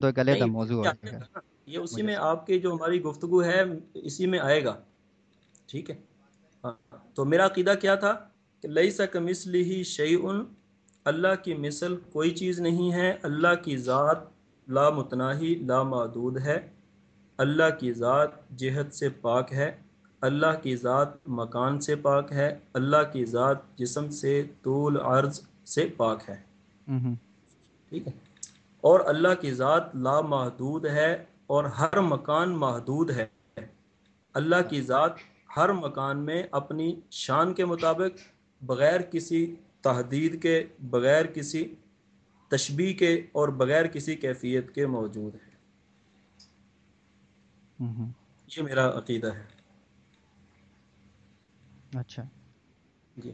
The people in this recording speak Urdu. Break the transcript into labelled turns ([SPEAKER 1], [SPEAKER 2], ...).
[SPEAKER 1] تو ایک علیحدہ موضوع
[SPEAKER 2] یہ اسی میں آپ کی جو ہماری گفتگو ہے اسی میں آئے گا۔ ٹھیک ہے؟ ہاں۔ تو میرا عقیدہ کیا تھا؟ کہ لئی سا کمسلی ہی شعیون اللہ کی مثل کوئی چیز نہیں ہے۔ اللہ کی ذات لا متناہی لا معدود ہے۔ اللہ کی ذات جہت سے پاک ہے۔ اللہ کی ذات مکان سے پاک ہے۔ اللہ کی ذات جسم سے طول عرض سے پاک ہے۔ ٹھیک ہے؟ اور اللہ کی ذات لامحدود ہے اور ہر مکان محدود ہے۔ اللہ کی ذات ہر مکان میں اپنی شان کے مطابق بغیر کسی تحدید کے بغیر کسی تشبیح کے اور بغیر کسی کیفیت کے موجود ہے یہ میرا عقیدہ ہے۔
[SPEAKER 1] اچھا۔
[SPEAKER 2] جی۔